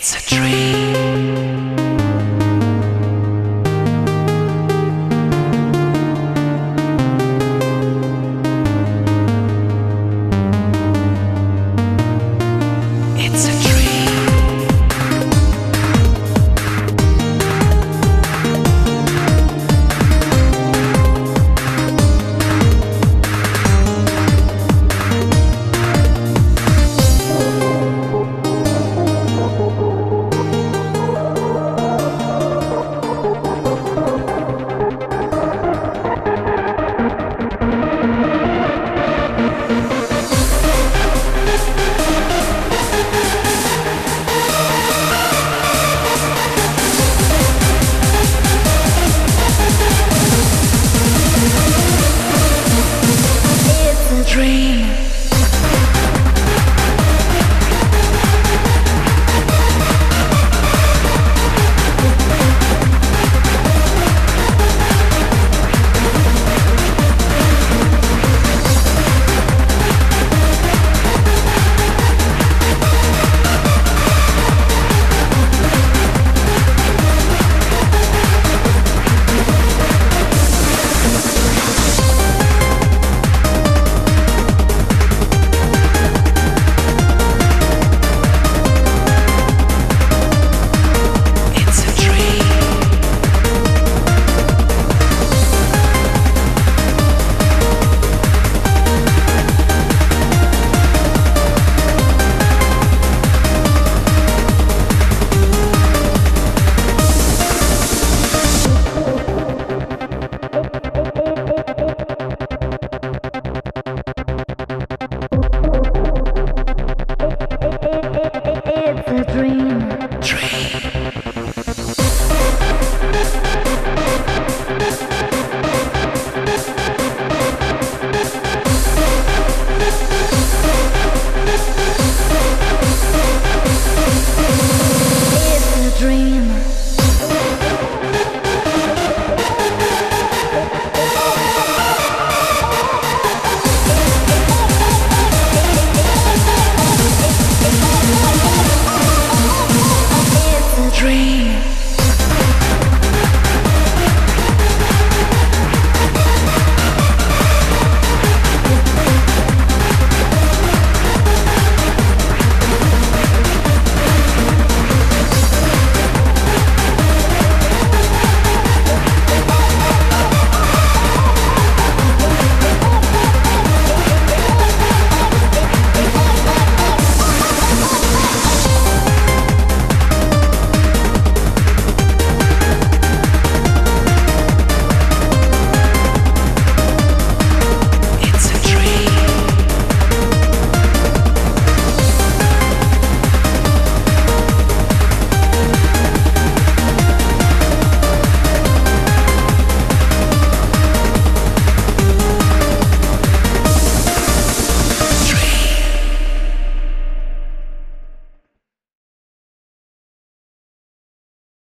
It's a dream. dream.